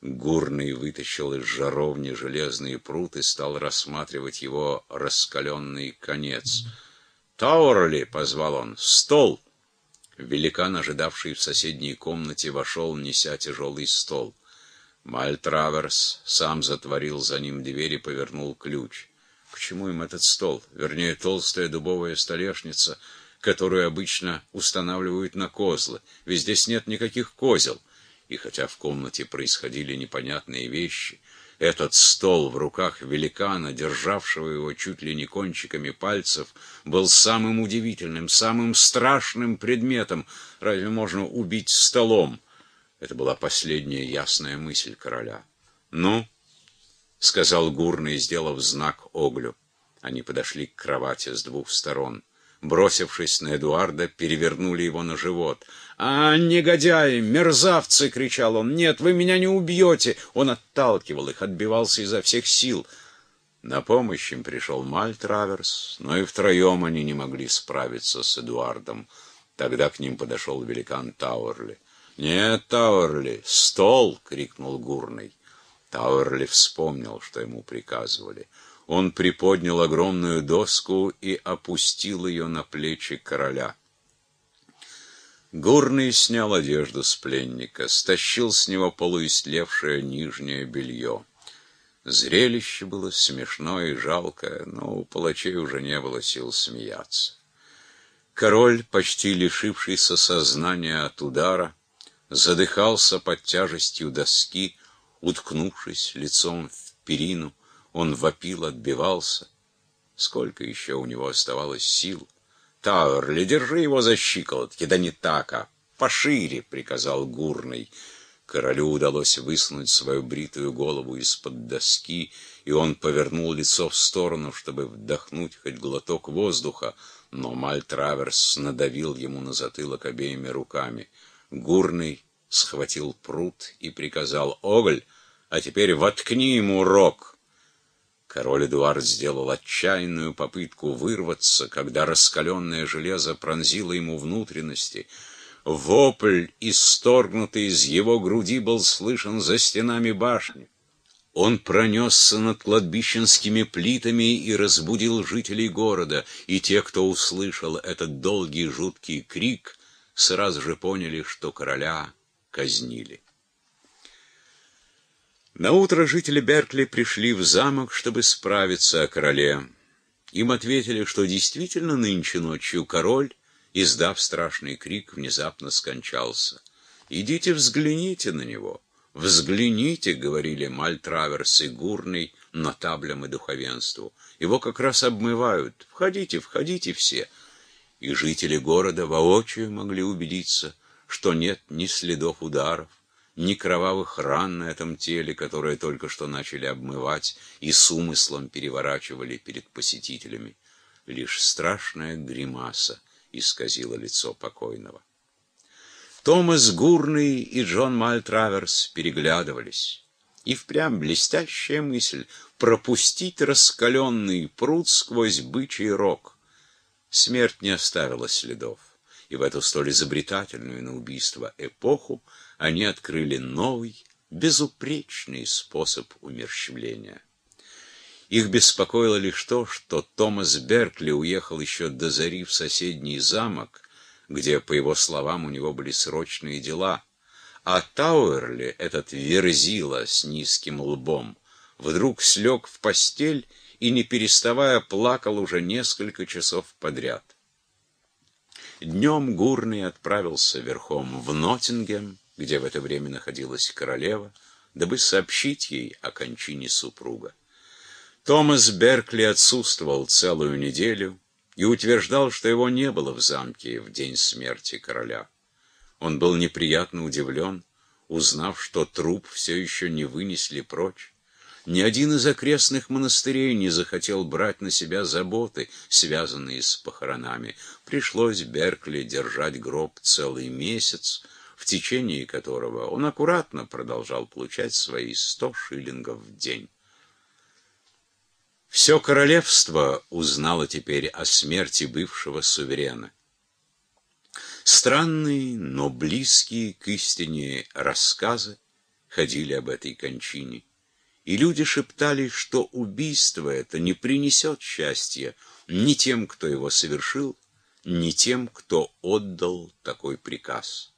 Гурный вытащил из жаровни железный прут и стал рассматривать его раскаленный конец. «Тауэрли!» — позвал он. «Стол!» Великан, ожидавший в соседней комнате, вошел, неся тяжелый стол. Мальтраверс сам затворил за ним дверь и повернул ключ. К чему им этот стол? Вернее, толстая дубовая столешница, которую обычно устанавливают на козлы. Ведь здесь нет никаких козел. И хотя в комнате происходили непонятные вещи, этот стол в руках великана, державшего его чуть ли не кончиками пальцев, был самым удивительным, самым страшным предметом. Разве можно убить столом? Это была последняя ясная мысль короля. «Ну?» — сказал Гурный, сделав знак Оглю. Они подошли к кровати с двух сторон бросившись на Эдуарда, перевернули его на живот. «А, негодяи, мерзавцы!» — кричал он. «Нет, вы меня не убьете!» Он отталкивал их, отбивался изо всех сил. На помощь им пришел Мальтраверс, но и втроем они не могли справиться с Эдуардом. Тогда к ним подошел великан Тауэрли. «Нет, Тауэрли, стол!» — крикнул Гурный. Тауэрли вспомнил, что ему приказывали. Он приподнял огромную доску и опустил ее на плечи короля. Горный снял одежду с пленника, стащил с него полуистлевшее нижнее белье. Зрелище было смешное и жалкое, но у палачей уже не было сил смеяться. Король, почти лишившийся сознания от удара, задыхался под тяжестью доски, уткнувшись лицом в перину, он вопил, отбивался. Сколько еще у него оставалось сил? Тауэрли, держи его за щиколотки, да не так, а пошире, приказал Гурный. Королю удалось высунуть свою бритую голову из-под доски, и он повернул лицо в сторону, чтобы вдохнуть хоть глоток воздуха, но Мальтраверс надавил ему на затылок обеими руками. Гурный схватил пруд и приказал «Оголь, а теперь воткни ему рог!» Король Эдуард сделал отчаянную попытку вырваться, когда раскаленное железо пронзило ему внутренности. Вопль, исторгнутый из его груди, был слышен за стенами башни. Он пронесся над кладбищенскими плитами и разбудил жителей города, и те, кто услышал этот долгий жуткий крик, сразу же поняли, что короля казнили. На утро жители Беркли пришли в замок, чтобы справиться о короле. Им ответили, что действительно нынче ночью король, издав страшный крик, внезапно скончался. «Идите взгляните на него». «Взгляните», — говорили Мальтраверс и Гурный нотаблям и духовенству. «Его как раз обмывают. Входите, входите все». И жители города воочию могли убедиться, что нет ни следов ударов, ни кровавых ран на этом теле, которые только что начали обмывать и с умыслом переворачивали перед посетителями. Лишь страшная гримаса исказила лицо покойного. Томас Гурный и Джон Мальтраверс переглядывались. И впрямь блестящая мысль — пропустить раскаленный пруд сквозь бычий рог. Смерть не оставила следов, и в эту столь изобретательную на убийство эпоху они открыли новый, безупречный способ умерщвления. Их беспокоило лишь то, что Томас Беркли уехал еще до зари в соседний замок, где, по его словам, у него были срочные дела, а Тауэрли, этот верзила с низким лбом, вдруг слег в постель и, не переставая, плакал уже несколько часов подряд. Днем Гурный отправился верхом в Ноттингем, где в это время находилась королева, дабы сообщить ей о кончине супруга. Томас Беркли отсутствовал целую неделю и утверждал, что его не было в замке в день смерти короля. Он был неприятно удивлен, узнав, что труп все еще не вынесли прочь. Ни один из окрестных монастырей не захотел брать на себя заботы, связанные с похоронами. Пришлось Беркли держать гроб целый месяц, в течение которого он аккуратно продолжал получать свои сто шиллингов в день. Все королевство узнало теперь о смерти бывшего суверена. Странные, но близкие к истине рассказы ходили об этой кончине. И люди шептались, что убийство это не принесет счастья ни тем, кто его совершил, ни тем, кто отдал такой приказ.